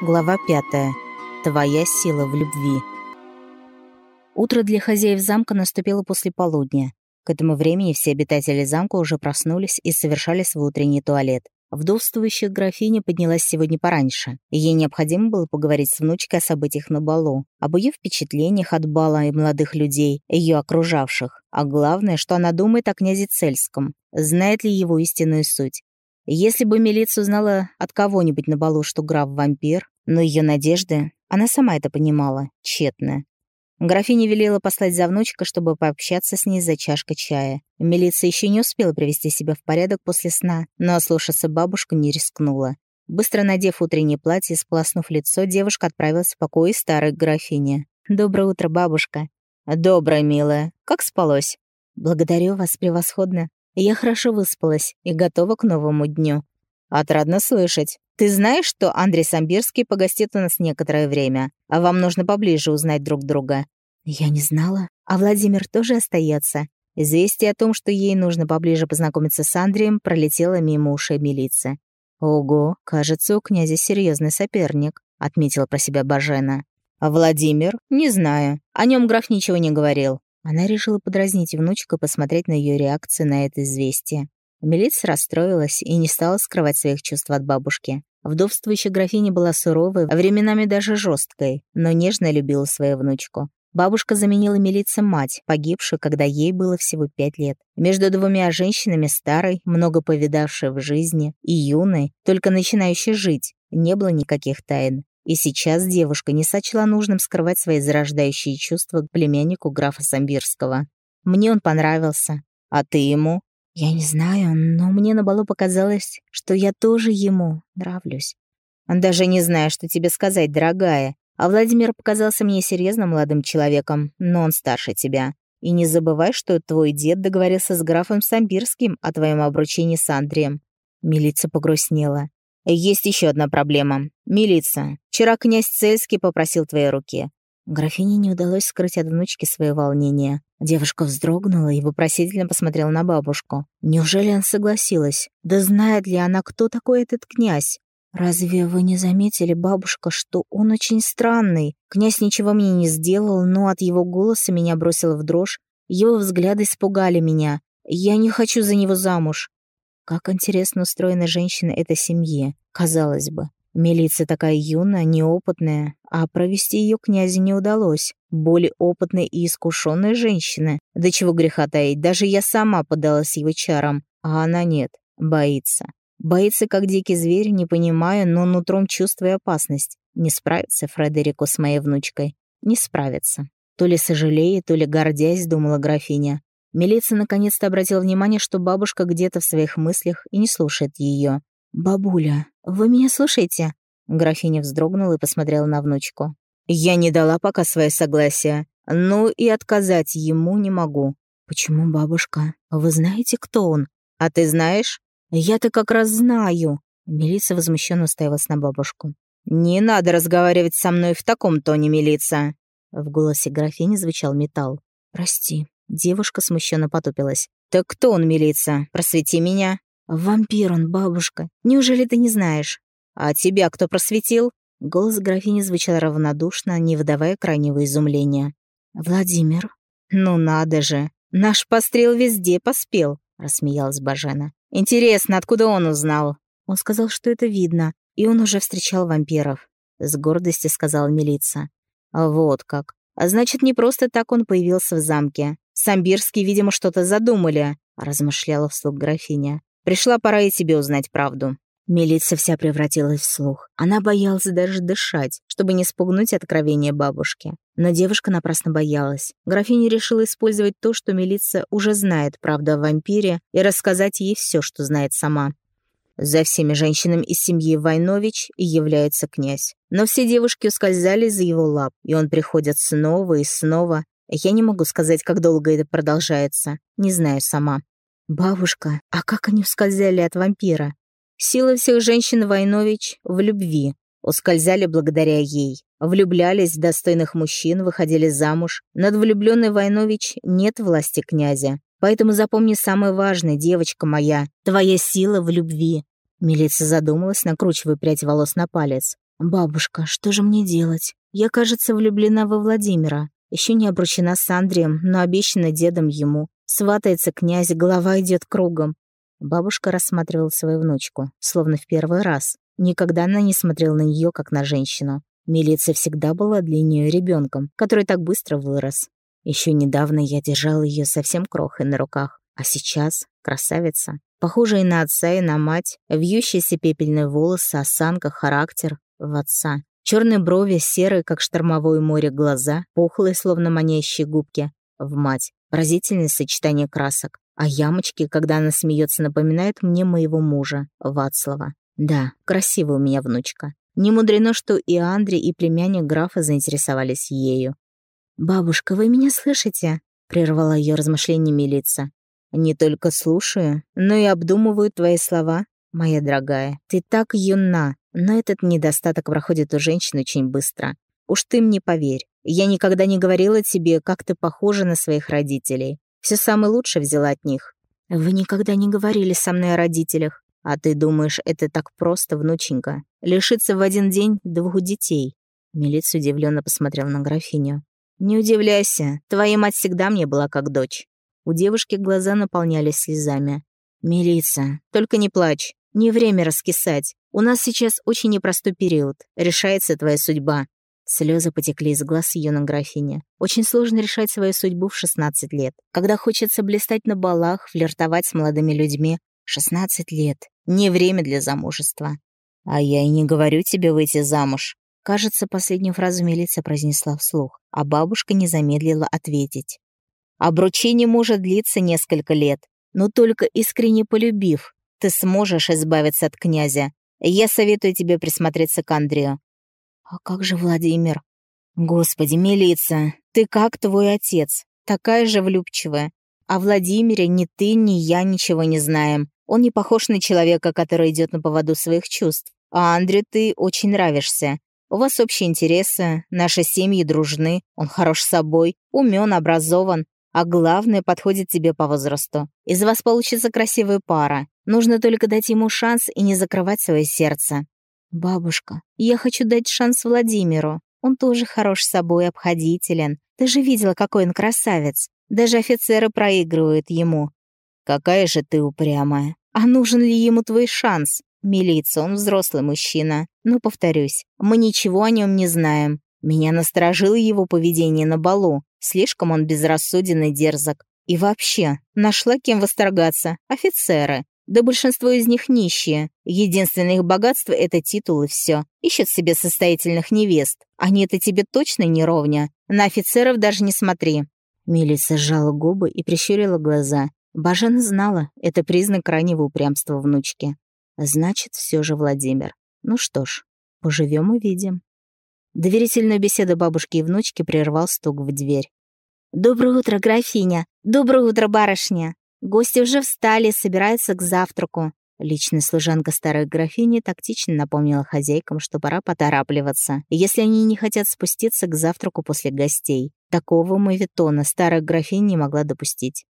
Глава 5. Твоя сила в любви. Утро для хозяев замка наступило после полудня. К этому времени все обитатели замка уже проснулись и совершали свой утренний туалет. Вдовствующая графиня поднялась сегодня пораньше. Ей необходимо было поговорить с внучкой о событиях на балу, об ее впечатлениях от бала и молодых людей, ее окружавших. А главное, что она думает о князе Цельском, знает ли его истинную суть. Если бы милиция узнала от кого-нибудь на балу, что граф вампир, но ее надежды, она сама это понимала, тщетно. Графиня велела послать за внучкой, чтобы пообщаться с ней за чашкой чая. Милиция еще не успела привести себя в порядок после сна, но ослушаться бабушку не рискнула. Быстро надев утреннее платье и сполоснув лицо, девушка отправилась в покой старой графини. «Доброе утро, бабушка». «Доброе, милая. Как спалось?» «Благодарю вас превосходно. Я хорошо выспалась и готова к новому дню. Отрадно слышать. Ты знаешь, что Андрей Самбирский погостит у нас некоторое время, а вам нужно поближе узнать друг друга? Я не знала. А Владимир тоже остается. Известие о том, что ей нужно поближе познакомиться с Андреем, пролетело мимо ушей милиции. «Ого, кажется, у князя серьезный соперник», — отметила про себя Бажена. «А Владимир? Не знаю. О нем граф ничего не говорил. Она решила подразнить внучку и посмотреть на ее реакцию на это известие. Милиция расстроилась и не стала скрывать своих чувств от бабушки. Вдовствующая графиня была суровой, а временами даже жесткой, но нежно любила свою внучку. Бабушка заменила милиции мать, погибшую, когда ей было всего пять лет. Между двумя женщинами старой, много повидавшей в жизни, и юной, только начинающей жить, не было никаких тайн. И сейчас девушка не сочла нужным скрывать свои зарождающие чувства к племяннику графа Самбирского. Мне он понравился. А ты ему? Я не знаю, но мне на балу показалось, что я тоже ему нравлюсь. Даже не знаю, что тебе сказать, дорогая. А Владимир показался мне серьезным молодым человеком, но он старше тебя. И не забывай, что твой дед договорился с графом Самбирским о твоем обручении с Андреем. Милица погрустнела. Есть еще одна проблема. Милиция. Вчера князь Цельский попросил твоей руки. Графине не удалось скрыть от внучки свое волнение. Девушка вздрогнула и вопросительно посмотрела на бабушку. Неужели она согласилась? Да знает ли она, кто такой этот князь? «Разве вы не заметили, бабушка, что он очень странный? Князь ничего мне не сделал, но от его голоса меня бросило в дрожь. Его взгляды испугали меня. Я не хочу за него замуж. Как интересно устроена женщина этой семьи, казалось бы. Милиция такая юная, неопытная, а провести ее князя не удалось. Более опытной и искушенной женщины. До чего греха таить, даже я сама подалась его чарам, а она нет, боится. Боится, как дикий зверь, не понимая, но нутром чувствуя опасность. Не справится Фредерико с моей внучкой. Не справится. То ли сожалеет, то ли гордясь, думала графиня. Милиция наконец-то обратила внимание, что бабушка где-то в своих мыслях и не слушает ее. «Бабуля, вы меня слушаете?» Графиня вздрогнула и посмотрела на внучку. «Я не дала пока свое согласие, но и отказать ему не могу». «Почему, бабушка? Вы знаете, кто он?» «А ты знаешь?» «Я-то как раз знаю». Милиция возмущенно уставилась на бабушку. «Не надо разговаривать со мной в таком тоне, милиция!» В голосе графини звучал металл. «Прости, Девушка смущенно потупилась. «Так кто он, милиция? Просвети меня». «Вампир он, бабушка. Неужели ты не знаешь?» «А тебя кто просветил?» Голос графини звучал равнодушно, не выдавая крайнего изумления. «Владимир». «Ну надо же! Наш пострел везде поспел», — рассмеялась Бажена. «Интересно, откуда он узнал?» Он сказал, что это видно, и он уже встречал вампиров. С гордостью сказала милиция. «Вот как. А значит, не просто так он появился в замке. Самбирские, видимо, что-то задумали», — размышляла вслух графиня. «Пришла пора и тебе узнать правду». Милиция вся превратилась в слух. Она боялась даже дышать, чтобы не спугнуть откровения бабушки. Но девушка напрасно боялась. Графиня решила использовать то, что милиция уже знает правду о вампире, и рассказать ей все, что знает сама. За всеми женщинами из семьи Войнович и является князь. Но все девушки ускользали за его лап, и он приходит снова и снова, я не могу сказать, как долго это продолжается. Не знаю сама. Бабушка, а как они ускользали от вампира? Сила всех женщин Войнович в любви. Ускользали благодаря ей. Влюблялись в достойных мужчин, выходили замуж. Над влюбленной Войнович нет власти князя. Поэтому запомни самое важное, девочка моя. Твоя сила в любви. Милиция задумалась, накручивая прядь волос на палец. «Бабушка, что же мне делать? Я, кажется, влюблена во Владимира. Еще не обручена с Андреем, но обещана дедом ему. Сватается князь, голова идет кругом». Бабушка рассматривала свою внучку, словно в первый раз. Никогда она не смотрела на нее как на женщину. Милиция всегда была для нее ребенком, который так быстро вырос. Еще недавно я держала ее совсем крохой на руках, а сейчас красавица. Похожая на отца, и на мать, вьющиеся пепельные волосы, осанка, характер в отца. Черные брови, серые, как штормовое море, глаза, пухлые, словно манящие губки, в мать. Поразительное сочетание красок. А ямочки, когда она смеется, напоминают мне моего мужа, Вацлава. Да, красивая у меня внучка. Не мудрено, что и Андрей, и племянник графа заинтересовались ею. «Бабушка, вы меня слышите?» — прервала ее размышления милица. «Не только слушаю, но и обдумываю твои слова, моя дорогая. Ты так юна, но этот недостаток проходит у женщин очень быстро. Уж ты мне поверь, я никогда не говорила тебе, как ты похожа на своих родителей. Все самое лучшее взяла от них. Вы никогда не говорили со мной о родителях. А ты думаешь, это так просто, внученька? Лишиться в один день двух детей?» Милиц удивленно посмотрел на графиню. «Не удивляйся, твоя мать всегда мне была как дочь». У девушки глаза наполнялись слезами. «Милица, только не плачь. Не время раскисать. У нас сейчас очень непростой период. Решается твоя судьба». Слезы потекли из глаз юной графини. Очень сложно решать свою судьбу в 16 лет. Когда хочется блистать на балах, флиртовать с молодыми людьми. 16 лет. Не время для замужества. А я и не говорю тебе выйти замуж. Кажется, последнюю фразу милиция произнесла вслух, а бабушка не замедлила ответить. Обручение может длиться несколько лет, но только искренне полюбив, ты сможешь избавиться от князя. Я советую тебе присмотреться к Андрею. А как же Владимир? Господи, милиция, ты как твой отец, такая же влюбчивая. О Владимире ни ты, ни я ничего не знаем. Он не похож на человека, который идет на поводу своих чувств. А Андре ты очень нравишься. У вас общие интересы, наши семьи дружны, он хорош собой, умен, образован, а главное, подходит тебе по возрасту. Из вас получится красивая пара. Нужно только дать ему шанс и не закрывать свое сердце. Бабушка, я хочу дать шанс Владимиру. Он тоже хорош собой, обходителен. Ты же видела, какой он красавец. Даже офицеры проигрывают ему. Какая же ты упрямая. А нужен ли ему твой шанс? Милиция, он взрослый мужчина. Но, повторюсь, мы ничего о нем не знаем. Меня насторожило его поведение на балу. Слишком он безрассуден и дерзок. И вообще, нашла кем восторгаться. Офицеры. Да большинство из них нищие. Единственное их богатство — это титул и все. Ищут себе состоятельных невест. Они-то тебе точно не ровня. На офицеров даже не смотри. Милица сжала губы и прищурила глаза. Бажена знала, это признак крайнего упрямства внучки. Значит, все же Владимир. Ну что ж, поживем увидим. Доверительную беседу бабушки и внучки прервал стук в дверь. «Доброе утро, графиня! Доброе утро, барышня! Гости уже встали, собираются к завтраку». Личная служанка старой графини тактично напомнила хозяйкам, что пора поторапливаться, если они не хотят спуститься к завтраку после гостей. Такого мавитона старая графиня не могла допустить.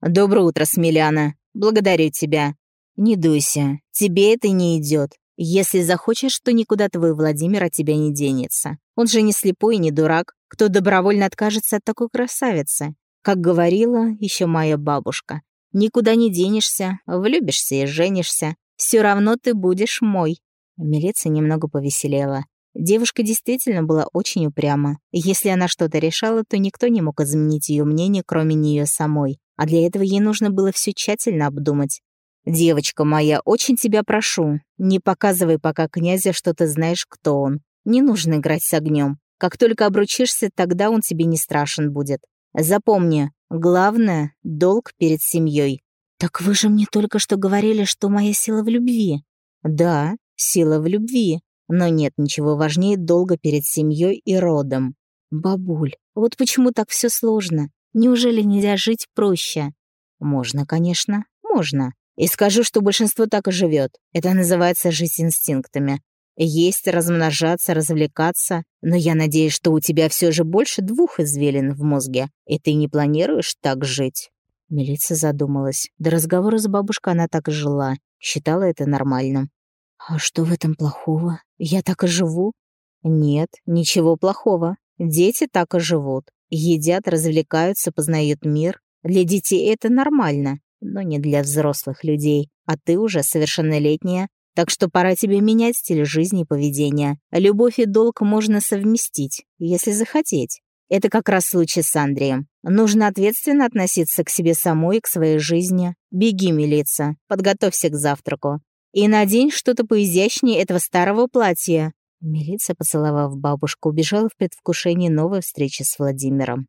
«Доброе утро, Смеляна. Благодарю тебя. Не дуйся. Тебе это не идет. Если захочешь, то никуда твой Владимир от тебя не денется. Он же не слепой и не дурак, кто добровольно откажется от такой красавицы. Как говорила еще моя бабушка, никуда не денешься, влюбишься и женишься. Все равно ты будешь мой». Милиция немного повеселела. Девушка действительно была очень упряма. Если она что-то решала, то никто не мог изменить ее мнение, кроме нее самой а для этого ей нужно было все тщательно обдумать. «Девочка моя, очень тебя прошу, не показывай пока князя, что ты знаешь, кто он. Не нужно играть с огнем. Как только обручишься, тогда он тебе не страшен будет. Запомни, главное — долг перед семьей. «Так вы же мне только что говорили, что моя сила в любви». «Да, сила в любви, но нет ничего важнее долга перед семьей и родом». «Бабуль, вот почему так все сложно? Неужели нельзя жить проще? Можно, конечно, можно. И скажу, что большинство так и живет. Это называется жить инстинктами. Есть, размножаться, развлекаться. Но я надеюсь, что у тебя все же больше двух извилин в мозге, и ты не планируешь так жить. Милиция задумалась. До разговора с бабушкой она так и жила. Считала это нормальным. А что в этом плохого? Я так и живу? Нет, ничего плохого. Дети так и живут. Едят, развлекаются, познают мир. Для детей это нормально, но не для взрослых людей. А ты уже совершеннолетняя, так что пора тебе менять стиль жизни и поведения. Любовь и долг можно совместить, если захотеть. Это как раз случай с Андреем. Нужно ответственно относиться к себе самой и к своей жизни. Беги, милица, подготовься к завтраку. И надень что-то поизящнее этого старого платья. Милиция, поцеловав бабушку, убежала в предвкушении новой встречи с Владимиром.